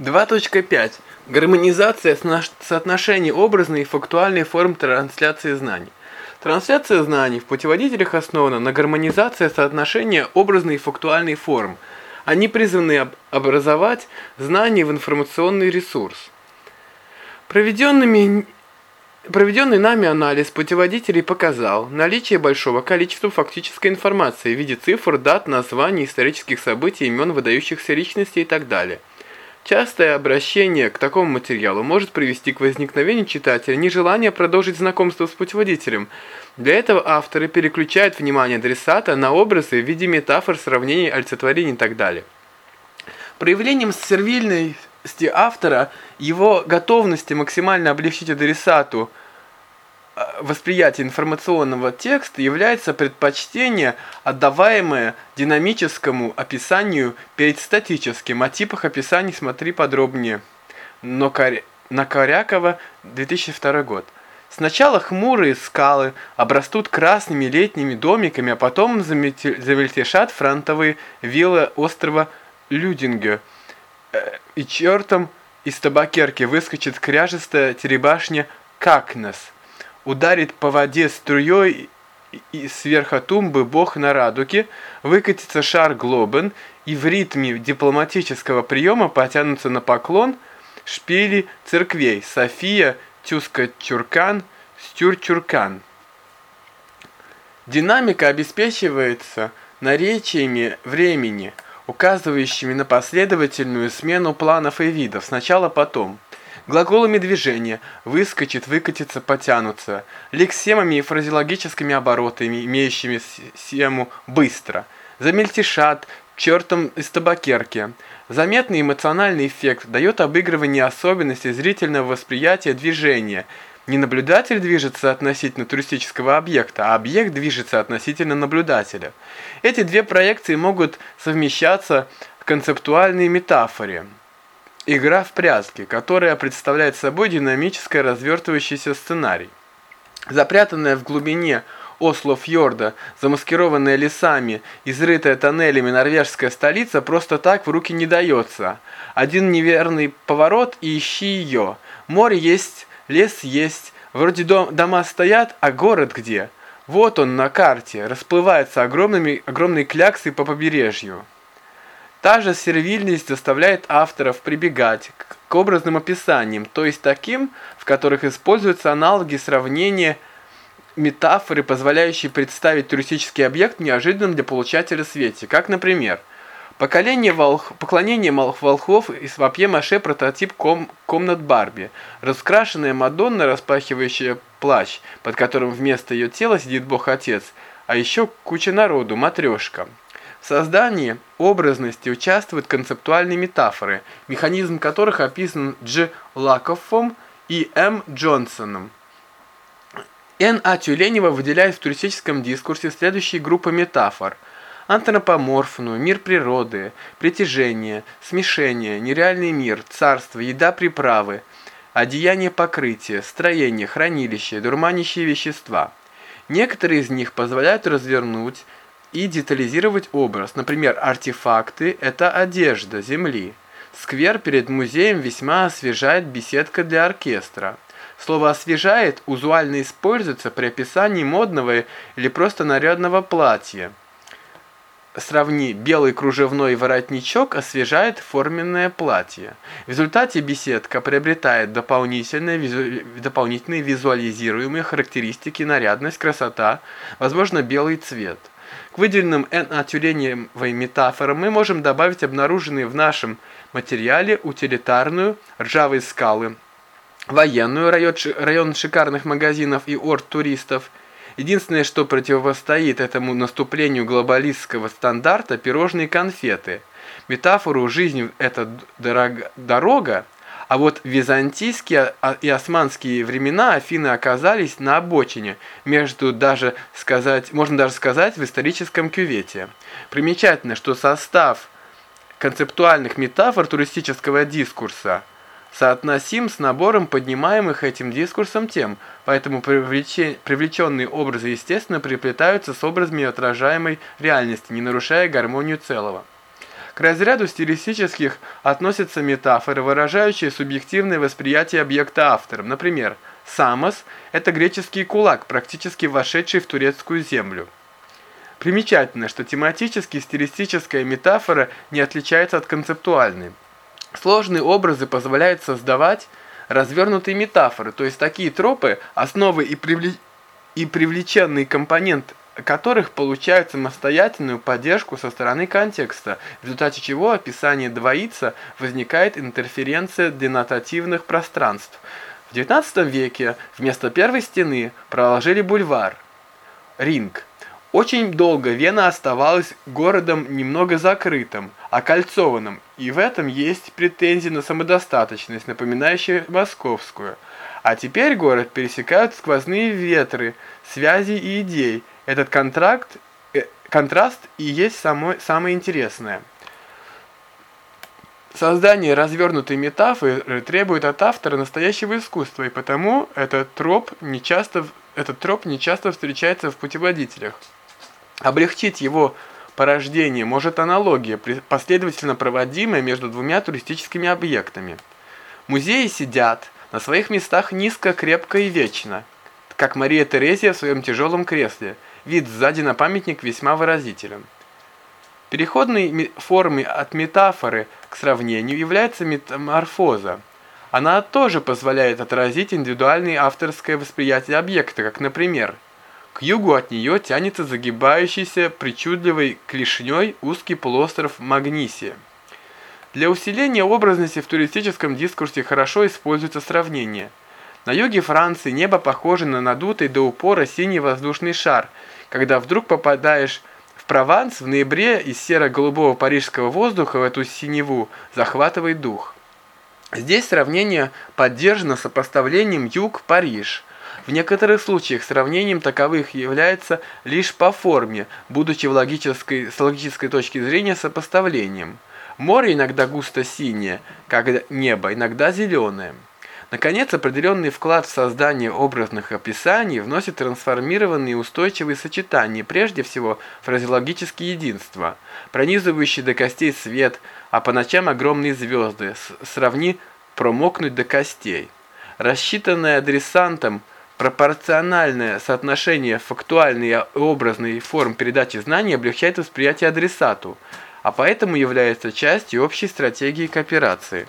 2.5. Гармонизация соотношений образной и фактуальной форм трансляции знаний. Трансляция знаний в путеводителях основана на гармонизации соотношения образной и фактуальной форм. Они призваны образовать знания в информационный ресурс. Проведенными Проведенный нами анализ путеводителей показал наличие большого количества фактической информации в виде цифр, дат, названий, исторических событий, имен выдающихся личностей и так далее – Частое обращение к такому материалу может привести к возникновению читателя нежелания продолжить знакомство с путеводителем. Для этого авторы переключают внимание адресата на образы в виде метафор, сравнений, олицетворений и так далее. Проявлением сервильности автора, его готовности максимально облегчить адресату – восприятия информационного текста является предпочтение, отдаваемое динамическому описанию перед статическим. О типах описаний смотри подробнее. Но Накорякова, 2002 год. Сначала хмурые скалы обрастут красными летними домиками, а потом замельтешат фронтовые виллы острова Людинге. Э, и чертом из табакерки выскочит кряжестая теребашня Какнес ударит по воде струей и сверху тумбы бог на радуге, выкатится шар глобен, и в ритме дипломатического приема потянутся на поклон шпили церквей София, Тюска-Чуркан, Стюр-Чуркан. Динамика обеспечивается наречиями времени, указывающими на последовательную смену планов и видов, сначала потом – Глаголами движения выскочит, выкатится, потянутся. Лексемами и фразеологическими оборотами, имеющими сему «быстро». Замельтешат, чертом из табакерки. Заметный эмоциональный эффект дает обыгрывание особенностей зрительного восприятия движения. Не наблюдатель движется относительно туристического объекта, а объект движется относительно наблюдателя. Эти две проекции могут совмещаться в концептуальной метафоре. Игра в прятки, которая представляет собой динамический развертывающийся сценарий. Запрятанная в глубине Осло-фьорда, замаскированная лесами, изрытая тоннелями норвежская столица просто так в руки не дается. Один неверный поворот и ищи ее. Море есть, лес есть, вроде дом, дома стоят, а город где? Вот он на карте, расплывается огромными, огромной кляксой по побережью. Та же сервильность заставляет авторов прибегать к, образным описаниям, то есть таким, в которых используются аналоги сравнения, метафоры, позволяющие представить туристический объект неожиданным для получателя свете, как, например, Поколение волх... Поклонение волхвов из папье-маше прототип ком... комнат Барби. Раскрашенная Мадонна, распахивающая плащ, под которым вместо ее тела сидит Бог-Отец, а еще куча народу, матрешка. В создании образности участвуют концептуальные метафоры, механизм которых описан Дж. Лакоффом и М. Джонсоном. Н. А. Тюленева выделяет в туристическом дискурсе следующие группы метафор – антропоморфную, мир природы, притяжение, смешение, нереальный мир, царство, еда приправы, одеяние покрытия, строение, хранилище, дурманящие вещества. Некоторые из них позволяют развернуть и детализировать образ. Например, артефакты – это одежда земли. Сквер перед музеем весьма освежает беседка для оркестра. Слово «освежает» узуально используется при описании модного или просто нарядного платья. Сравни белый кружевной воротничок освежает форменное платье. В результате беседка приобретает дополнительные, визу... дополнительные визуализируемые характеристики нарядность, красота, возможно белый цвет. К выделенным N-тюленевой метафорам мы можем добавить обнаруженные в нашем материале утилитарную, ржавые скалы, военную, район, район шикарных магазинов и орд туристов. Единственное, что противостоит этому наступлению глобалистского стандарта – пирожные конфеты. Метафору «жизнь – это дорога» А вот в византийские и османские времена Афины оказались на обочине, между даже сказать, можно даже сказать, в историческом кювете. Примечательно, что состав концептуальных метафор туристического дискурса соотносим с набором поднимаемых этим дискурсом тем, поэтому привлеченные образы естественно приплетаются с образами отражаемой реальности, не нарушая гармонию целого. К разряду стилистических относятся метафоры, выражающие субъективное восприятие объекта автором. Например, «самос» – это греческий кулак, практически вошедший в турецкую землю. Примечательно, что тематически стилистическая метафора не отличается от концептуальной. Сложные образы позволяют создавать развернутые метафоры, то есть такие тропы, основы и, привле... и привлеченный компонент которых получают самостоятельную поддержку со стороны контекста, в результате чего описание двоится, возникает интерференция денотативных пространств. В XIX веке вместо первой стены проложили бульвар, ринг. Очень долго Вена оставалась городом немного закрытым, окольцованным, и в этом есть претензии на самодостаточность, напоминающая московскую. А теперь город пересекают сквозные ветры, связи и идей. Этот контракт, э, контраст и есть само, самое интересное. Создание развернутой метафоры требует от автора настоящего искусства, и потому этот троп не часто, этот троп не часто встречается в путеводителях. Облегчить его порождение может аналогия, последовательно проводимая между двумя туристическими объектами. Музеи сидят на своих местах низко, крепко и вечно, как Мария Терезия в своем тяжелом кресле. Вид сзади на памятник весьма выразителен. Переходной формой от метафоры к сравнению является метаморфоза. Она тоже позволяет отразить индивидуальное авторское восприятие объекта, как, например, к югу от нее тянется загибающийся причудливой клешней узкий полуостров Магнисия. Для усиления образности в туристическом дискурсе хорошо используется сравнение. На юге Франции небо похоже на надутый до упора синий воздушный шар, когда вдруг попадаешь в Прованс в ноябре из серо-голубого парижского воздуха в эту синеву захватывает дух. Здесь сравнение поддержано сопоставлением юг-Париж – в некоторых случаях сравнением таковых является лишь по форме, будучи в логической, с логической точки зрения сопоставлением. Море иногда густо-синее, как небо, иногда зеленое. Наконец, определенный вклад в создание образных описаний вносит трансформированные устойчивые сочетания, прежде всего фразеологические единства, пронизывающие до костей свет, а по ночам огромные звезды, сравни промокнуть до костей. Рассчитанное адресантом – Пропорциональное соотношение фактуальной и образной форм передачи знаний облегчает восприятие адресату, а поэтому является частью общей стратегии кооперации.